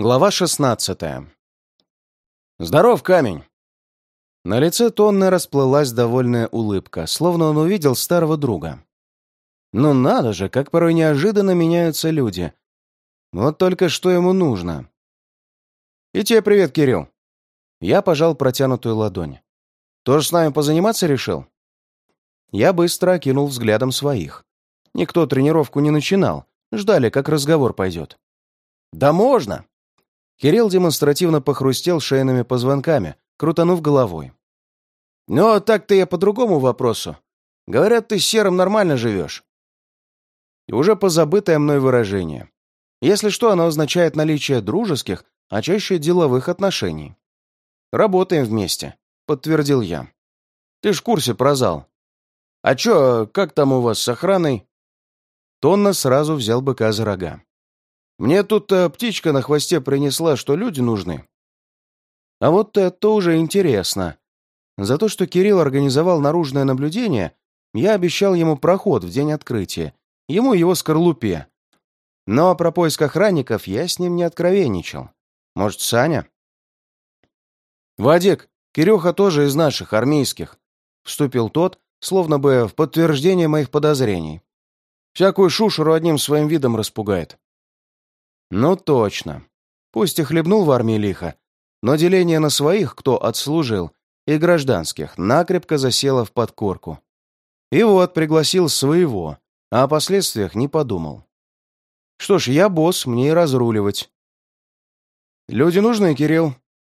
Глава 16 «Здоров, камень!» На лице Тонны расплылась довольная улыбка, словно он увидел старого друга. «Ну надо же, как порой неожиданно меняются люди. Вот только что ему нужно». «И тебе привет, Кирилл!» Я пожал протянутую ладонь. «Тоже с нами позаниматься решил?» Я быстро окинул взглядом своих. Никто тренировку не начинал, ждали, как разговор пойдет. «Да можно!» Кирилл демонстративно похрустел шейными позвонками, крутанув головой. «Ну, а так-то я по другому вопросу. Говорят, ты с Серым нормально живешь». И уже позабытое мной выражение. Если что, оно означает наличие дружеских, а чаще деловых отношений. «Работаем вместе», — подтвердил я. «Ты ж в курсе про зал. А чё, как там у вас с охраной?» Тонна сразу взял быка за рога. Мне тут э, птичка на хвосте принесла, что люди нужны. А вот это уже интересно. За то, что Кирилл организовал наружное наблюдение, я обещал ему проход в день открытия, ему его скорлупе. Но про поиск охранников я с ним не откровенничал. Может, Саня? «Вадик, Кирюха тоже из наших, армейских», — вступил тот, словно бы в подтверждение моих подозрений. «Всякую шушеру одним своим видом распугает». Ну точно. Пусть и хлебнул в армии лихо, но деление на своих, кто отслужил, и гражданских накрепко засело в подкорку. И вот пригласил своего, а о последствиях не подумал. Что ж, я босс, мне и разруливать. Люди нужны, Кирилл.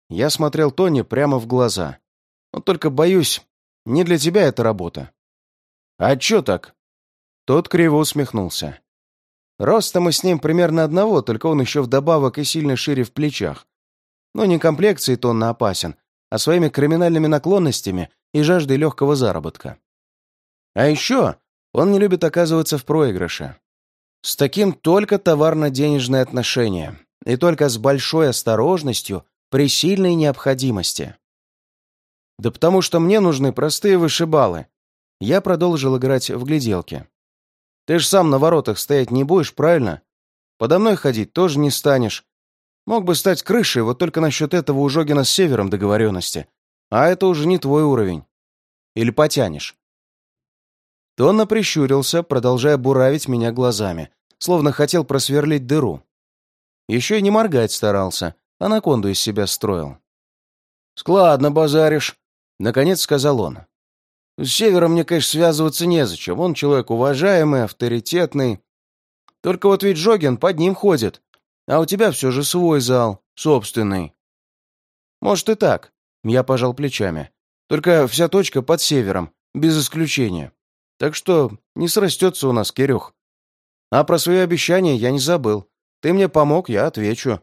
Я смотрел Тони прямо в глаза. Вот только боюсь, не для тебя эта работа. А чё так? Тот криво усмехнулся. Роста мы с ним примерно одного, только он еще вдобавок и сильно шире в плечах. Но не комплекцией-то он опасен, а своими криминальными наклонностями и жаждой легкого заработка. А еще он не любит оказываться в проигрыше. С таким только товарно-денежные отношения, и только с большой осторожностью при сильной необходимости. Да потому что мне нужны простые вышибалы. Я продолжил играть в гляделки. Ты ж сам на воротах стоять не будешь, правильно? Подо мной ходить тоже не станешь. Мог бы стать крышей, вот только насчет этого у Жогина с Севером договоренности. А это уже не твой уровень. Или потянешь?» Тонна прищурился, продолжая буравить меня глазами, словно хотел просверлить дыру. Еще и не моргать старался, анаконду из себя строил. «Складно базаришь», — наконец сказал он. С Севером мне, конечно, связываться незачем. Он человек уважаемый, авторитетный. Только вот ведь Жогин под ним ходит. А у тебя все же свой зал, собственный. Может и так. Я пожал плечами. Только вся точка под Севером, без исключения. Так что не срастется у нас, Кирюх. А про свои обещания я не забыл. Ты мне помог, я отвечу.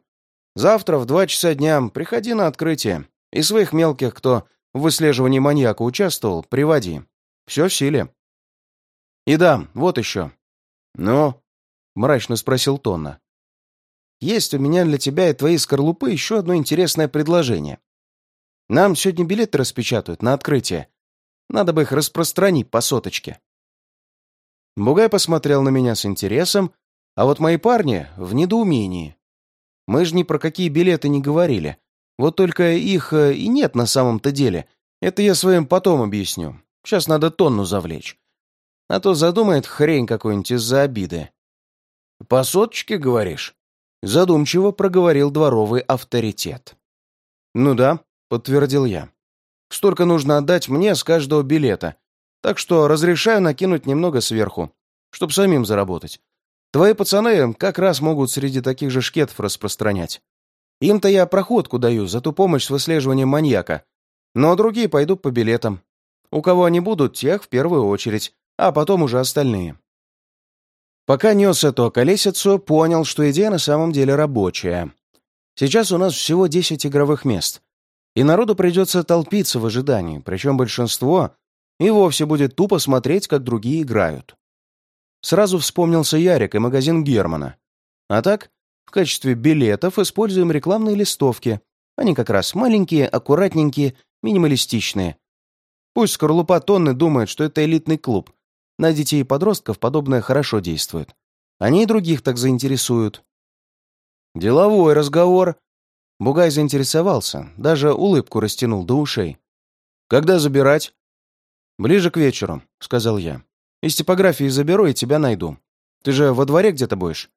Завтра в два часа дня приходи на открытие. И своих мелких, кто в выслеживании маньяка участвовал, приводи. Все в силе. И да, вот еще. Ну, мрачно спросил Тонна. Есть у меня для тебя и твоей скорлупы еще одно интересное предложение. Нам сегодня билеты распечатают на открытие. Надо бы их распространить по соточке. Бугай посмотрел на меня с интересом, а вот мои парни в недоумении. Мы же ни про какие билеты не говорили, вот только их э, и нет на самом-то деле. Это я своим потом объясню. Сейчас надо тонну завлечь. А то задумает хрень какую-нибудь из-за обиды. «По соточке, говоришь?» Задумчиво проговорил дворовый авторитет. «Ну да», — подтвердил я. «Столько нужно отдать мне с каждого билета, так что разрешаю накинуть немного сверху, чтоб самим заработать. Твои пацаны как раз могут среди таких же шкетов распространять. Им-то я проходку даю за ту помощь с выслеживанием маньяка. Но другие пойдут по билетам. У кого они будут, тех в первую очередь, а потом уже остальные. Пока нес эту колесицу, понял, что идея на самом деле рабочая. Сейчас у нас всего 10 игровых мест, и народу придется толпиться в ожидании, причем большинство и вовсе будет тупо смотреть, как другие играют. Сразу вспомнился Ярик и магазин Германа. А так, в качестве билетов используем рекламные листовки. Они как раз маленькие, аккуратненькие, минималистичные. Пусть скорлупа тонны думает, что это элитный клуб. На детей и подростков подобное хорошо действует. Они и других так заинтересуют. Деловой разговор. Бугай заинтересовался, даже улыбку растянул до ушей. Когда забирать? Ближе к вечеру, сказал я. Из типографии заберу и тебя найду. Ты же во дворе где-то будешь?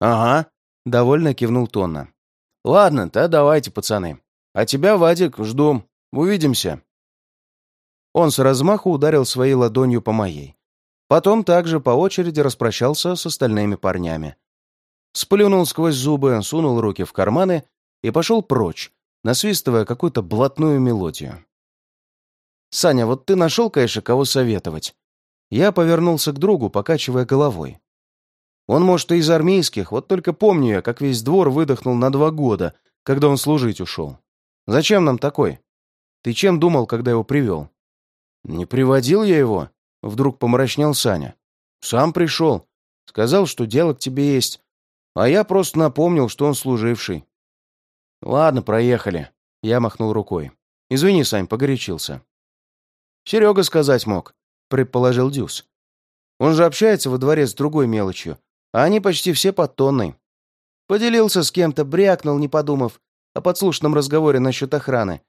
Ага, довольно кивнул Тонна. Ладно, то давайте, пацаны. А тебя, Вадик, жду. Увидимся. Он с размаху ударил своей ладонью по моей. Потом также по очереди распрощался с остальными парнями. Сплюнул сквозь зубы, сунул руки в карманы и пошел прочь, насвистывая какую-то блатную мелодию. «Саня, вот ты нашел, конечно, кого советовать?» Я повернулся к другу, покачивая головой. Он, может, и из армейских, вот только помню я, как весь двор выдохнул на два года, когда он служить ушел. Зачем нам такой? Ты чем думал, когда его привел? Не приводил я его, Вдруг помрачнел Саня. «Сам пришел. Сказал, что дело к тебе есть. А я просто напомнил, что он служивший». «Ладно, проехали». Я махнул рукой. «Извини, Сань, погорячился». «Серега сказать мог», — предположил Дюс. «Он же общается во дворе с другой мелочью, а они почти все под тонной». Поделился с кем-то, брякнул, не подумав, о подслушанном разговоре насчет охраны.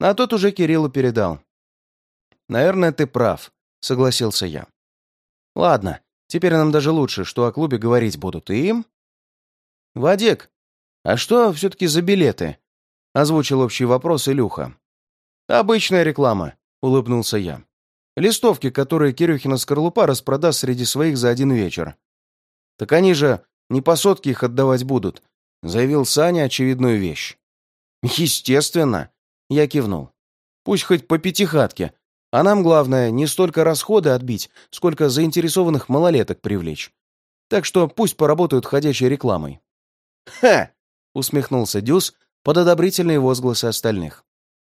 А тот уже Кириллу передал. «Наверное, ты прав согласился я. Ладно, теперь нам даже лучше, что о клубе говорить будут. И им? Вадик, а что все-таки за билеты? Озвучил общий вопрос Илюха. Обычная реклама, улыбнулся я. Листовки, которые Кирюхина скорлупа распродаст среди своих за один вечер. Так они же не по сотке их отдавать будут, заявил Саня очевидную вещь. Естественно, я кивнул. Пусть хоть по пятихатке, а нам главное не столько расходы отбить, сколько заинтересованных малолеток привлечь. Так что пусть поработают ходячей рекламой. «Ха!» — усмехнулся Дюс под одобрительные возгласы остальных.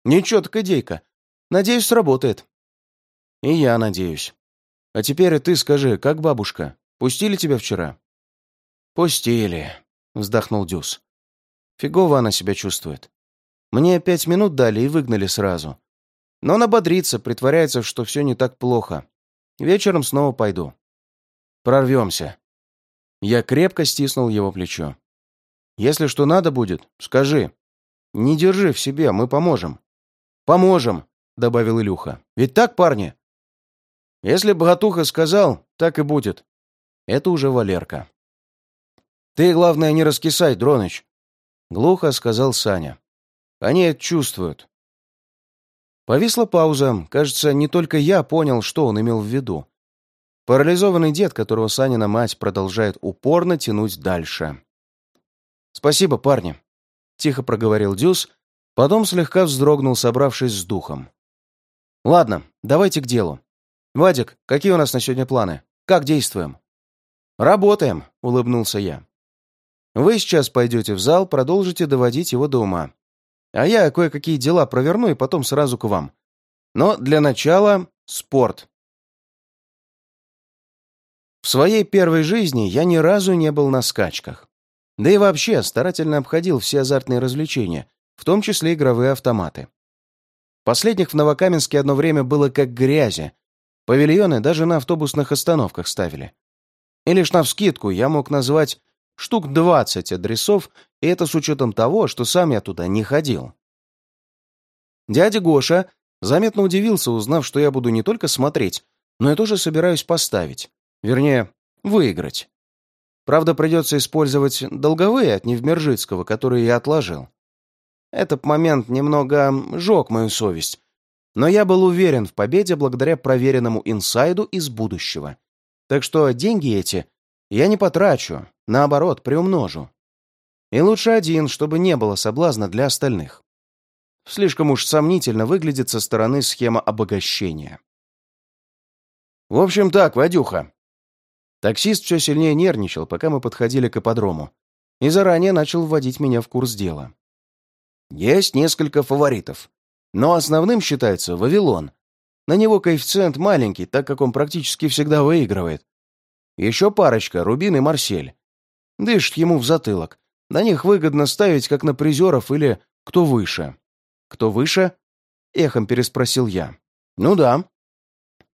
«Ничего так идейка. Надеюсь, сработает». «И я надеюсь. А теперь ты скажи, как бабушка? Пустили тебя вчера?» «Пустили», — вздохнул Дюс. «Фигово она себя чувствует. Мне пять минут дали и выгнали сразу. Но она бодрится, притворяется, что все не так плохо. Вечером снова пойду. Прорвемся. Я крепко стиснул его плечо. Если что надо будет, скажи. Не держи в себе, мы поможем. Поможем, добавил Илюха. Ведь так, парни? Если богатуха сказал, так и будет. Это уже Валерка. Ты, главное, не раскисай, Дроныч. Глухо сказал Саня. Они это чувствуют. Повисла пауза. Кажется, не только я понял, что он имел в виду. Парализованный дед, которого Санина мать продолжает упорно тянуть дальше. «Спасибо, парни», — тихо проговорил Дюс, потом слегка вздрогнул, собравшись с духом. «Ладно, давайте к делу. Вадик, какие у нас на сегодня планы? Как действуем?» «Работаем», — улыбнулся я. «Вы сейчас пойдете в зал, продолжите доводить его до ума. А я кое-какие дела проверну и потом сразу к вам. Но для начала спорт. В своей первой жизни я ни разу не был на скачках. Да и вообще старательно обходил все азартные развлечения, в том числе игровые автоматы. Последних в Новокаменске одно время было как грязи. Павильоны даже на автобусных остановках ставили. И лишь навскидку я мог назвать штук 20 адресов, и это с учетом того, что сам я туда не ходил. Дядя Гоша заметно удивился, узнав, что я буду не только смотреть, но я тоже собираюсь поставить. Вернее, выиграть. Правда, придется использовать долговые от Невмержицкого, которые я отложил. Этот момент немного жег мою совесть, но я был уверен в победе благодаря проверенному инсайду из будущего. Так что деньги эти я не потрачу, наоборот, приумножу. И лучше один, чтобы не было соблазна для остальных. Слишком уж сомнительно выглядит со стороны схема обогащения. В общем так, Вадюха. Таксист все сильнее нервничал, пока мы подходили к ипподрому, и заранее начал вводить меня в курс дела. Есть несколько фаворитов, но основным считается Вавилон. На него коэффициент маленький, так как он практически всегда выигрывает. Еще парочка, Рубин и Марсель. Дышит ему в затылок. На них выгодно ставить, как на призеров или кто выше. Кто выше? Эхом переспросил я. Ну да.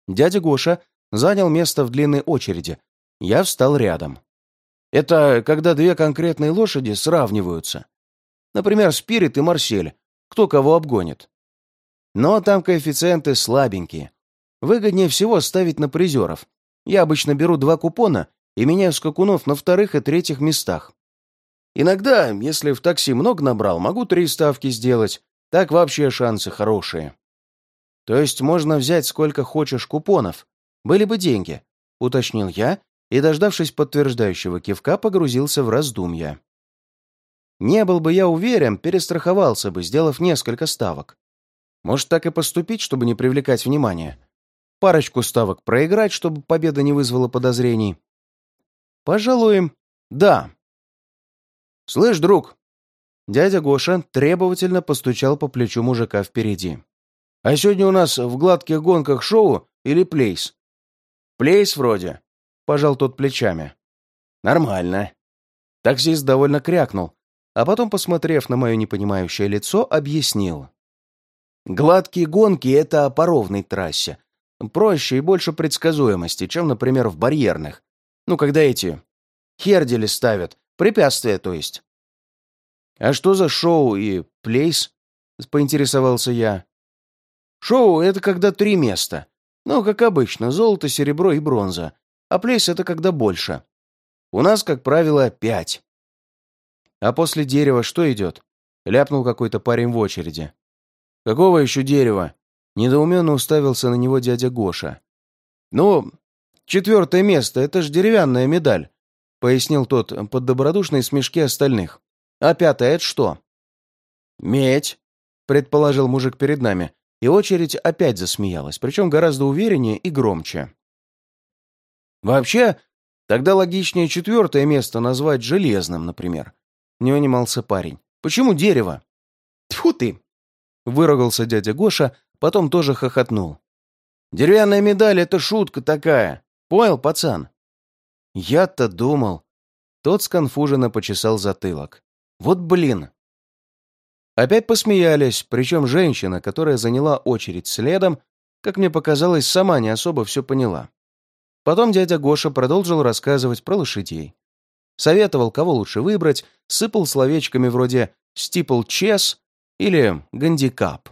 Дядя Гоша занял место в длинной очереди. Я встал рядом. Это когда две конкретные лошади сравниваются. Например, Спирит и Марсель. Кто кого обгонит. Но там коэффициенты слабенькие. Выгоднее всего ставить на призеров. Я обычно беру два купона и меняю скакунов на вторых и третьих местах. Иногда, если в такси много набрал, могу три ставки сделать. Так вообще шансы хорошие. То есть можно взять сколько хочешь купонов. Были бы деньги, уточнил я и, дождавшись подтверждающего кивка, погрузился в раздумья. Не был бы я уверен, перестраховался бы, сделав несколько ставок. Может, так и поступить, чтобы не привлекать внимания. Парочку ставок проиграть, чтобы победа не вызвала подозрений. Пожалуй, да. «Слышь, друг!» Дядя Гоша требовательно постучал по плечу мужика впереди. «А сегодня у нас в гладких гонках шоу или плейс?» «Плейс вроде», — пожал тот плечами. «Нормально». Таксист довольно крякнул, а потом, посмотрев на мое непонимающее лицо, объяснил. «Гладкие гонки — это по ровной трассе. Проще и больше предсказуемости, чем, например, в барьерных. Ну, когда эти хердели ставят, препятствия, то есть». «А что за шоу и плейс?» — поинтересовался я. «Шоу — это когда три места. Ну, как обычно, золото, серебро и бронза. А плейс — это когда больше. У нас, как правило, пять. А после дерева что идет? Ляпнул какой-то парень в очереди. Какого еще дерева? Недоуменно уставился на него дядя Гоша. Ну, четвертое место, это ж деревянная медаль, пояснил тот под добродушные смешки остальных. А пятое это что? Медь, предположил мужик перед нами, и очередь опять засмеялась, причем гораздо увереннее и громче. Вообще, тогда логичнее четвертое место назвать железным, например. Не унимался парень. Почему дерево? Тьфу ты! Выругался дядя Гоша, потом тоже хохотнул. Деревянная медаль — это шутка такая. Понял, пацан? Я-то думал. Тот сконфуженно почесал затылок. Вот блин. Опять посмеялись, причем женщина, которая заняла очередь следом, как мне показалось, сама не особо все поняла. Потом дядя Гоша продолжил рассказывать про лошадей. Советовал, кого лучше выбрать, сыпал словечками вроде «стипл чес» или «гандикап».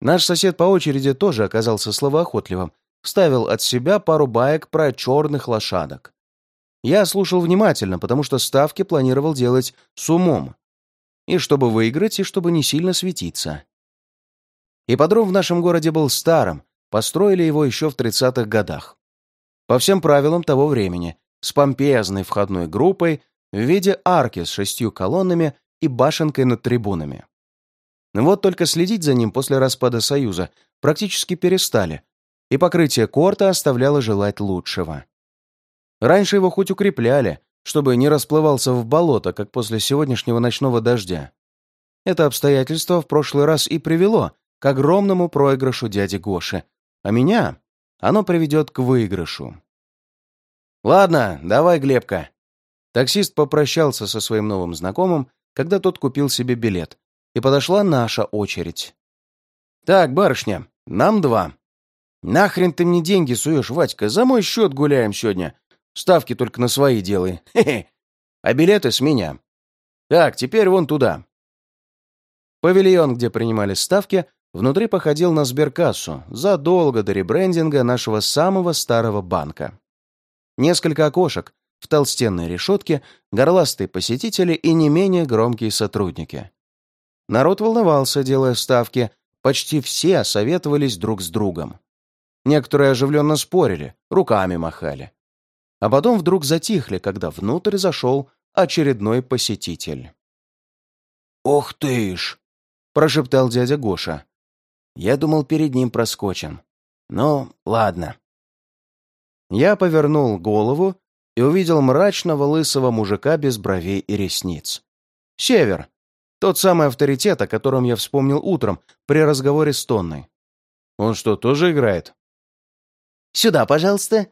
Наш сосед по очереди тоже оказался словоохотливым, вставил от себя пару баек про черных лошадок. Я слушал внимательно, потому что ставки планировал делать с умом. И чтобы выиграть, и чтобы не сильно светиться. Ипподром в нашем городе был старым, построили его еще в 30-х годах. По всем правилам того времени, с помпезной входной группой в виде арки с шестью колоннами и башенкой над трибунами. Вот только следить за ним после распада Союза практически перестали, и покрытие корта оставляло желать лучшего. Раньше его хоть укрепляли, чтобы не расплывался в болото, как после сегодняшнего ночного дождя. Это обстоятельство в прошлый раз и привело к огромному проигрышу дяди Гоши, а меня оно приведет к выигрышу. «Ладно, давай, Глебка». Таксист попрощался со своим новым знакомым, когда тот купил себе билет, и подошла наша очередь. «Так, барышня, нам два. Нахрен ты мне деньги суешь, Вадька? За мой счет гуляем сегодня. Ставки только на свои делай. Хе-хе. А билеты с меня. Так, теперь вон туда. Павильон, где принимали ставки, внутри походил на сберкассу задолго до ребрендинга нашего самого старого банка. Несколько окошек, в толстенной решетке, горластые посетители и не менее громкие сотрудники. Народ волновался, делая ставки, почти все советовались друг с другом. Некоторые оживленно спорили, руками махали а потом вдруг затихли, когда внутрь зашел очередной посетитель. «Ох ты ж!» — прошептал дядя Гоша. Я думал, перед ним проскочим. Ну, ладно. Я повернул голову и увидел мрачного лысого мужика без бровей и ресниц. Север. Тот самый авторитет, о котором я вспомнил утром при разговоре с Тонной. Он что, тоже играет? «Сюда, пожалуйста»,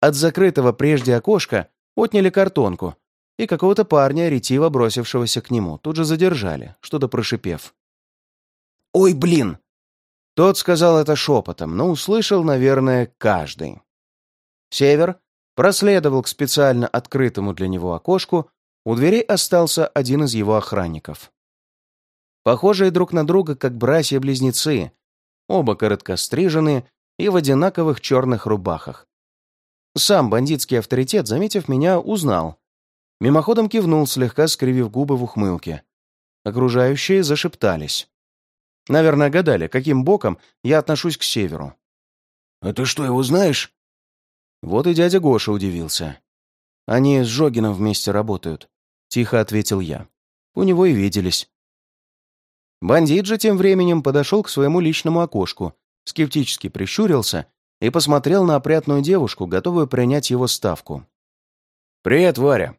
от закрытого прежде окошка отняли картонку, и какого-то парня, ретиво бросившегося к нему, тут же задержали, что-то прошипев. «Ой, блин!» Тот сказал это шепотом, но услышал, наверное, каждый. Север проследовал к специально открытому для него окошку, у дверей остался один из его охранников. Похожие друг на друга, как братья-близнецы, оба короткостриженные и в одинаковых черных рубахах. Сам бандитский авторитет, заметив меня, узнал. Мимоходом кивнул, слегка скривив губы в ухмылке. Окружающие зашептались. Наверное, гадали, каким боком я отношусь к северу. «А ты что, его знаешь?» Вот и дядя Гоша удивился. «Они с Жогином вместе работают», — тихо ответил я. «У него и виделись». Бандит же тем временем подошел к своему личному окошку, скептически прищурился и посмотрел на опрятную девушку, готовую принять его ставку. «Привет, Варя.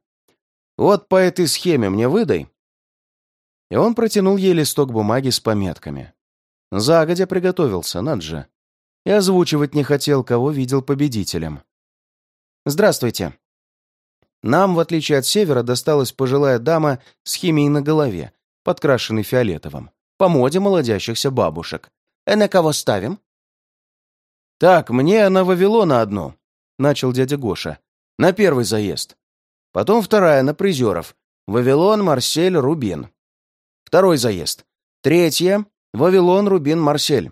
Вот по этой схеме мне выдай». И он протянул ей листок бумаги с пометками. Загодя приготовился, над же. И озвучивать не хотел, кого видел победителем. «Здравствуйте. Нам, в отличие от Севера, досталась пожилая дама с химией на голове, подкрашенной фиолетовым, по моде молодящихся бабушек. «Э, на кого ставим?» «Так, мне на Вавилона одну», — начал дядя Гоша. «На первый заезд. Потом вторая на призеров. Вавилон, Марсель, Рубин. Второй заезд. Третья — Вавилон, Рубин, Марсель.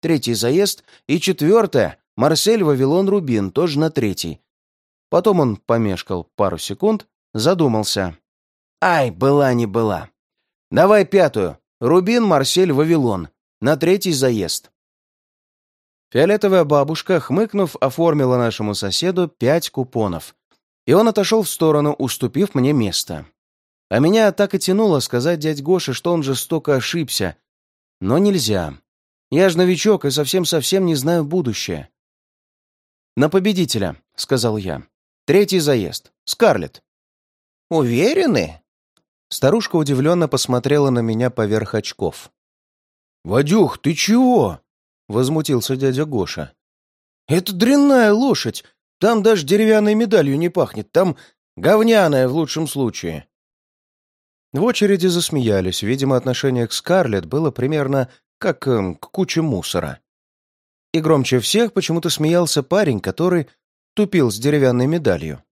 Третий заезд. И четвертая — Марсель, Вавилон, Рубин, тоже на третий. Потом он помешкал пару секунд, задумался. «Ай, была не была. Давай пятую. Рубин, Марсель, Вавилон. На третий заезд». Фиолетовая бабушка, хмыкнув, оформила нашему соседу пять купонов. И он отошел в сторону, уступив мне место. А меня так и тянуло сказать дядь Гоше, что он жестоко ошибся. Но нельзя. Я же новичок и совсем-совсем не знаю будущее. «На победителя», — сказал я. Третий заезд. Скарлетт». «Уверены?» Старушка удивленно посмотрела на меня поверх очков. «Вадюх, ты чего?» — возмутился дядя Гоша. «Это дрянная лошадь. Там даже деревянной медалью не пахнет. Там говняная в лучшем случае». В очереди засмеялись. Видимо, отношение к Скарлетт было примерно как э, к куче мусора. И громче всех почему-то смеялся парень, который тупил с деревянной медалью.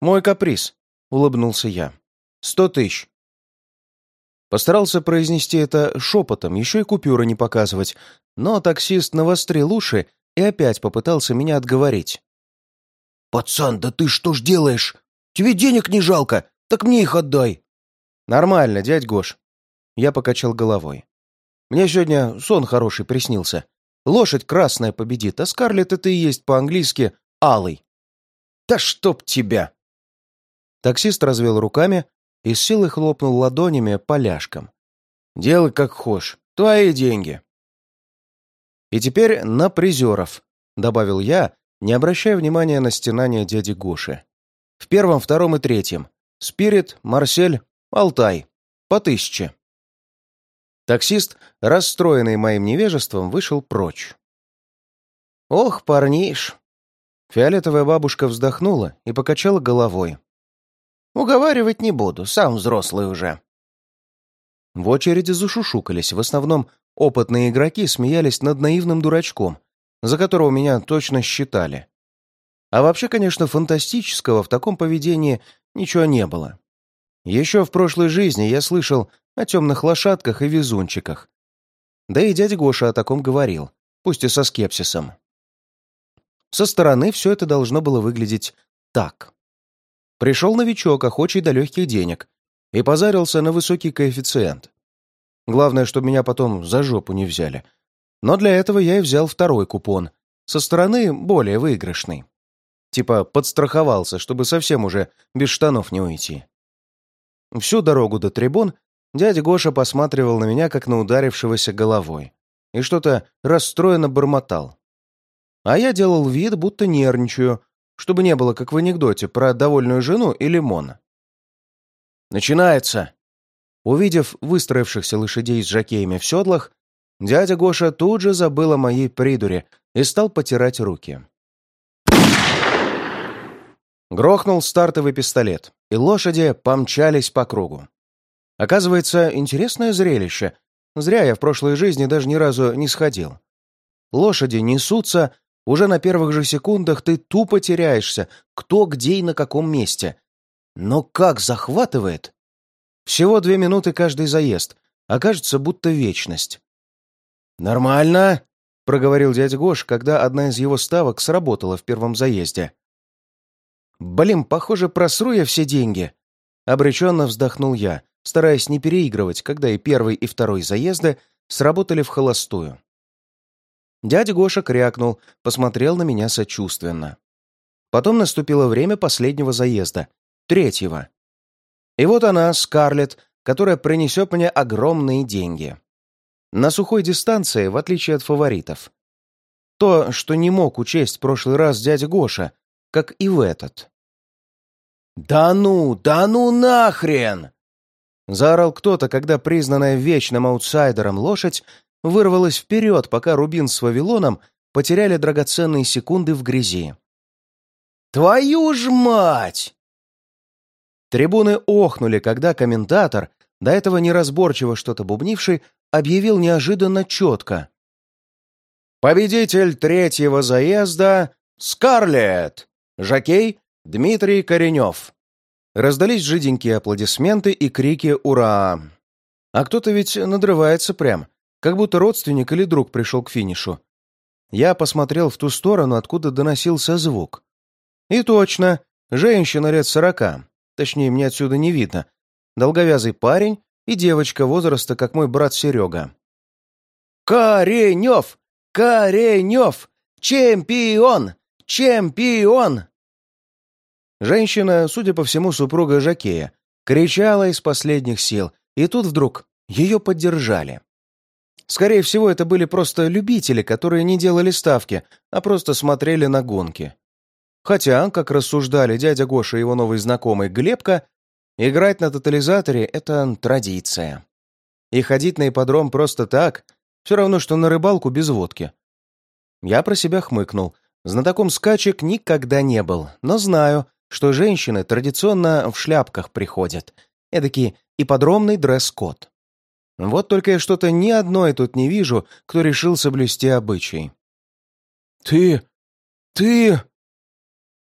«Мой каприз», — улыбнулся я. «Сто тысяч». Постарался произнести это шепотом, еще и купюры не показывать, но таксист навострил уши и опять попытался меня отговорить. «Пацан, да ты что ж делаешь? Тебе денег не жалко, так мне их отдай». «Нормально, дядь Гош». Я покачал головой. «Мне сегодня сон хороший приснился. Лошадь красная победит, а Скарлетт это и есть по-английски «алый». Да чтоб тебя!» Таксист развел руками и с силой хлопнул ладонями по ляжкам. «Делай как хочешь, твои деньги». «И теперь на призеров», — добавил я, не обращая внимания на стенание дяди Гоши. «В первом, втором и третьем. Спирит, Марсель, Алтай. По тысяче». Таксист, расстроенный моим невежеством, вышел прочь. «Ох, парниш!» Фиолетовая бабушка вздохнула и покачала головой. «Уговаривать не буду, сам взрослый уже». В очереди зашушукались, в основном опытные игроки смеялись над наивным дурачком, за которого меня точно считали. А вообще, конечно, фантастического в таком поведении ничего не было. Еще в прошлой жизни я слышал о темных лошадках и везунчиках. Да и дядя Гоша о таком говорил, пусть и со скепсисом. Со стороны все это должно было выглядеть так. Пришел новичок, охочий до легких денег, и позарился на высокий коэффициент. Главное, чтобы меня потом за жопу не взяли. Но для этого я и взял второй купон, со стороны более выигрышный. Типа подстраховался, чтобы совсем уже без штанов не уйти. Всю дорогу до трибун Дядя Гоша посматривал на меня, как на ударившегося головой, и что-то расстроенно бормотал. А я делал вид, будто нервничаю, чтобы не было, как в анекдоте, про довольную жену и лимона. «Начинается!» Увидев выстроившихся лошадей с жакеями в седлах, дядя Гоша тут же забыл о моей придуре и стал потирать руки. Грохнул стартовый пистолет, и лошади помчались по кругу. Оказывается, интересное зрелище. Зря я в прошлой жизни даже ни разу не сходил. Лошади несутся, Уже на первых же секундах ты тупо теряешься, кто где и на каком месте. Но как захватывает! Всего две минуты каждый заезд, а кажется, будто вечность. «Нормально», — проговорил дядя Гош, когда одна из его ставок сработала в первом заезде. «Блин, похоже, просру я все деньги», — обреченно вздохнул я, стараясь не переигрывать, когда и первый, и второй заезды сработали в холостую. Дядя Гоша крякнул, посмотрел на меня сочувственно. Потом наступило время последнего заезда, третьего. И вот она, Скарлетт, которая принесет мне огромные деньги. На сухой дистанции, в отличие от фаворитов. То, что не мог учесть прошлый раз дядя Гоша, как и в этот. «Да ну, да ну нахрен!» Заорал кто-то, когда признанная вечным аутсайдером лошадь вырвалась вперед, пока Рубин с Вавилоном потеряли драгоценные секунды в грязи. «Твою ж мать!» Трибуны охнули, когда комментатор, до этого неразборчиво что-то бубнивший, объявил неожиданно четко. «Победитель третьего заезда — Скарлетт! Жокей Дмитрий Коренев!» Раздались жиденькие аплодисменты и крики «Ура!». А кто-то ведь надрывается прям, как будто родственник или друг пришел к финишу. Я посмотрел в ту сторону, откуда доносился звук. И точно, женщина лет сорока, точнее, мне отсюда не видно, долговязый парень и девочка возраста, как мой брат Серега. «Коренев! Коренев! Чемпион! Чемпион!» Женщина, судя по всему, супруга Жакея, кричала из последних сил, и тут вдруг ее поддержали. Скорее всего, это были просто любители, которые не делали ставки, а просто смотрели на гонки. Хотя, как рассуждали дядя Гоша и его новый знакомый Глебка, играть на тотализаторе — это традиция. И ходить на ипподром просто так — все равно, что на рыбалку без водки. Я про себя хмыкнул. Знатоком скачек никогда не был, но знаю, что женщины традиционно в шляпках приходят. Эдакий ипподромный дресс-код. Вот только я что-то ни одной тут не вижу, кто решил соблюсти обычай. «Ты... ты...»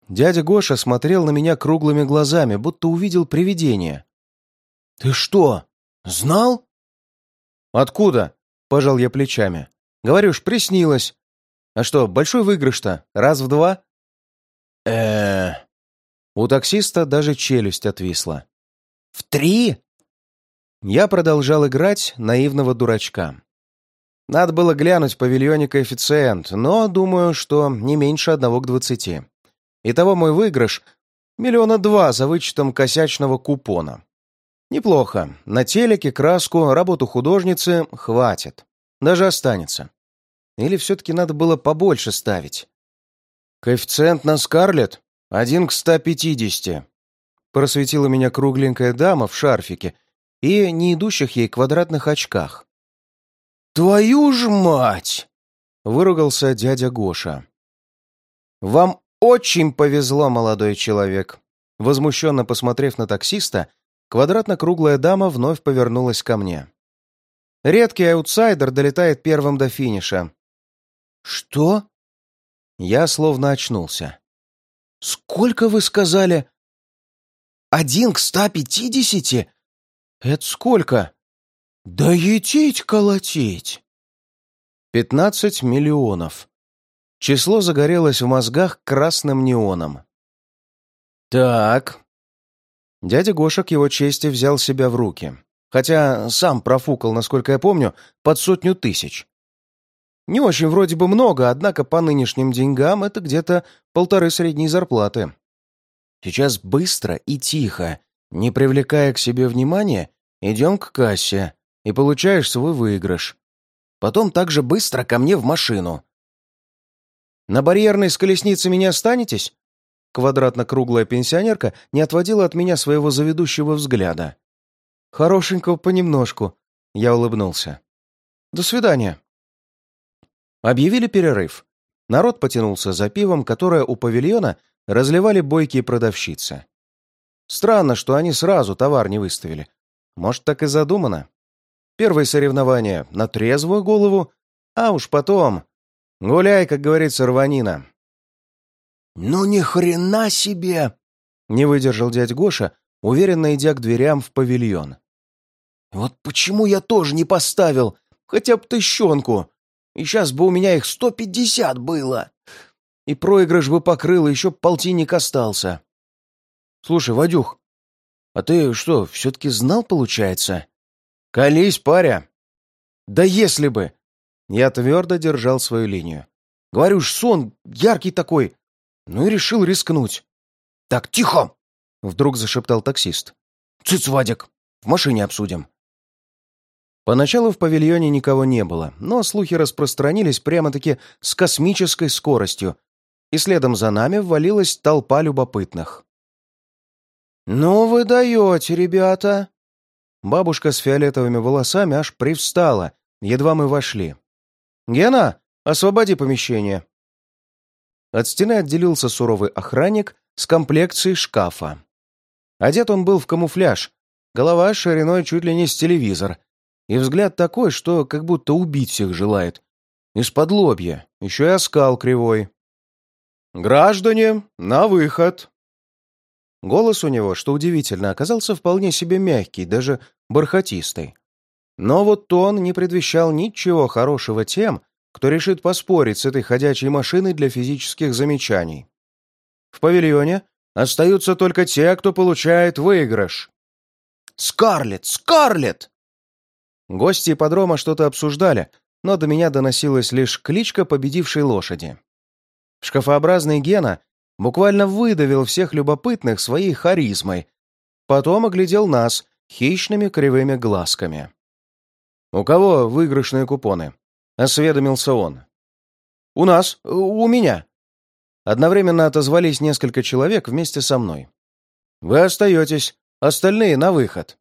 Дядя Гоша смотрел на меня круглыми глазами, будто увидел привидение. «Ты что, знал?» «Откуда?» — пожал я плечами. «Говорю ж, приснилось. А что, большой выигрыш-то? Раз в два?» э У таксиста даже челюсть отвисла. «В три?» Я продолжал играть наивного дурачка. Надо было глянуть в павильоне коэффициент, но думаю, что не меньше одного к двадцати. Итого мой выигрыш — миллиона два за вычетом косячного купона. Неплохо. На телеке, краску, работу художницы хватит. Даже останется. Или все-таки надо было побольше ставить? Коэффициент на Скарлетт — один к ста пятидесяти. Просветила меня кругленькая дама в шарфике и не идущих ей квадратных очках. «Твою ж мать!» — выругался дядя Гоша. «Вам очень повезло, молодой человек!» Возмущенно посмотрев на таксиста, квадратно-круглая дама вновь повернулась ко мне. «Редкий аутсайдер долетает первым до финиша». «Что?» Я словно очнулся. «Сколько вы сказали?» «Один к ста пятидесяти? «Это сколько?» «Да етить колотить!» «Пятнадцать миллионов». Число загорелось в мозгах красным неоном. «Так...» Дядя Гоша к его чести взял себя в руки, хотя сам профукал, насколько я помню, под сотню тысяч. Не очень вроде бы много, однако по нынешним деньгам это где-то полторы средней зарплаты. Сейчас быстро и тихо, не привлекая к себе внимания, идем к кассе и получаешь свой выигрыш. Потом так же быстро ко мне в машину. На барьерной с колесницей меня останетесь? Квадратно-круглая пенсионерка не отводила от меня своего заведущего взгляда. Хорошенького понемножку. Я улыбнулся. До свидания. Объявили перерыв. Народ потянулся за пивом, которое у павильона разливали бойкие продавщицы. Странно, что они сразу товар не выставили. Может, так и задумано. Первое соревнование на трезвую голову, а уж потом Гуляй, как говорится, рванина. «Ну ни хрена себе!» — не выдержал дядь Гоша, уверенно идя к дверям в павильон. «Вот почему я тоже не поставил хотя бы тыщенку? И сейчас бы у меня их сто пятьдесят было. И проигрыш бы покрыл, еще полтинник остался. Слушай, Вадюх, а ты что, все-таки знал, получается? Колись, паря!» «Да если бы!» Я твердо держал свою линию. Говорю ж, сон яркий такой. Ну и решил рискнуть. «Так, тихо!» — вдруг зашептал таксист. «Цыц, Вадик, в машине обсудим». Поначалу в павильоне никого не было, но слухи распространились прямо-таки с космической скоростью, и следом за нами ввалилась толпа любопытных. «Ну вы даете, ребята!» Бабушка с фиолетовыми волосами аж привстала, едва мы вошли. «Гена, освободи помещение!» От стены отделился суровый охранник с комплекцией шкафа. Одет он был в камуфляж, голова шириной чуть ли не с телевизор, и взгляд такой, что как будто убить всех желает. Из-под лобья, еще и оскал кривой. «Граждане, на выход!» Голос у него, что удивительно, оказался вполне себе мягкий, даже бархатистый. Но вот тон не предвещал ничего хорошего тем, кто решит поспорить с этой ходячей машиной для физических замечаний. В павильоне остаются только те, кто получает выигрыш. «Скарлетт! Скарлетт!» Гости ипподрома что-то обсуждали, но до меня доносилась лишь кличка победившей лошади. Шкафообразный Гена буквально выдавил всех любопытных своей харизмой, потом оглядел нас хищными кривыми глазками. «У кого выигрышные купоны?» — осведомился он. «У нас, у меня». Одновременно отозвались несколько человек вместе со мной. «Вы остаетесь, остальные на выход».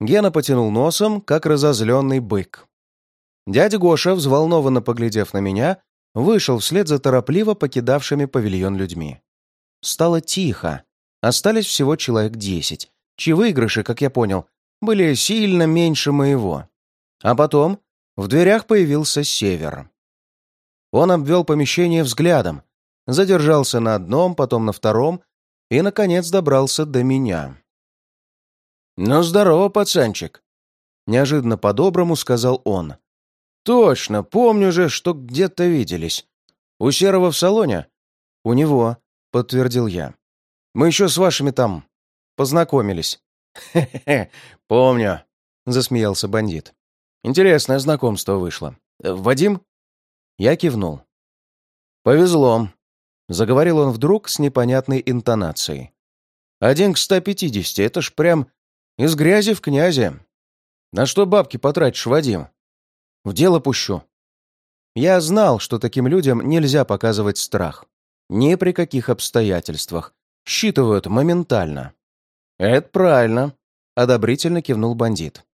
Гена потянул носом, как разозленный бык. Дядя Гоша, взволнованно поглядев на меня, вышел вслед за торопливо покидавшими павильон людьми. Стало тихо. Остались всего человек десять, чьи выигрыши, как я понял, были сильно меньше моего. А потом в дверях появился Север. Он обвел помещение взглядом, задержался на одном, потом на втором и, наконец, добрался до меня. «Ну, здорово, пацанчик!» Неожиданно по-доброму сказал он. «Точно, помню же, что где-то виделись. У Серого в салоне?» «У него», — подтвердил я. «Мы еще с вашими там познакомились». «Хе-хе, помню», — засмеялся бандит. «Интересное знакомство вышло. Вадим?» Я кивнул. «Повезло», — заговорил он вдруг с непонятной интонацией. «Один к ста пятидесяти, это ж прям из грязи в князи. На что бабки потратишь, Вадим? В дело пущу. Я знал, что таким людям нельзя показывать страх. Ни при каких обстоятельствах. Считывают моментально. Это правильно, одобрительно кивнул бандит.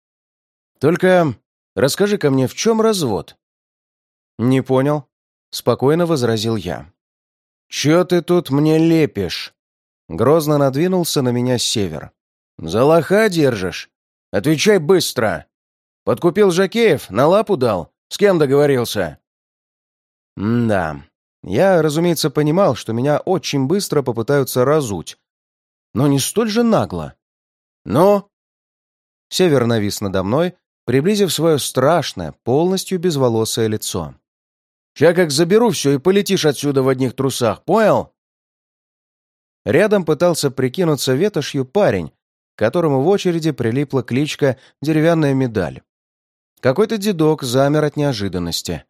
Только расскажи-ка мне, в чем развод? Не понял, спокойно возразил я. Че ты тут мне лепишь? Грозно надвинулся на меня север. «За лоха держишь? Отвечай быстро! Подкупил Жакеев, на лапу дал? С кем договорился?» «Да. Я, разумеется, понимал, что меня очень быстро попытаются разуть. Но не столь же нагло. Но...» Север навис надо мной, приблизив свое страшное, полностью безволосое лицо. «Ща как заберу все и полетишь отсюда в одних трусах, понял?» Рядом пытался прикинуться ветошью парень, которому в очереди прилипла кличка «Деревянная медаль». Какой-то дедок замер от неожиданности.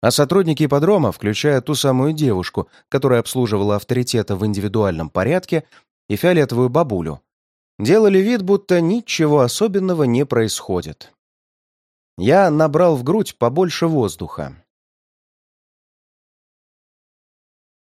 А сотрудники ипподрома, включая ту самую девушку, которая обслуживала авторитета в индивидуальном порядке, и фиолетовую бабулю, делали вид, будто ничего особенного не происходит. Я набрал в грудь побольше воздуха.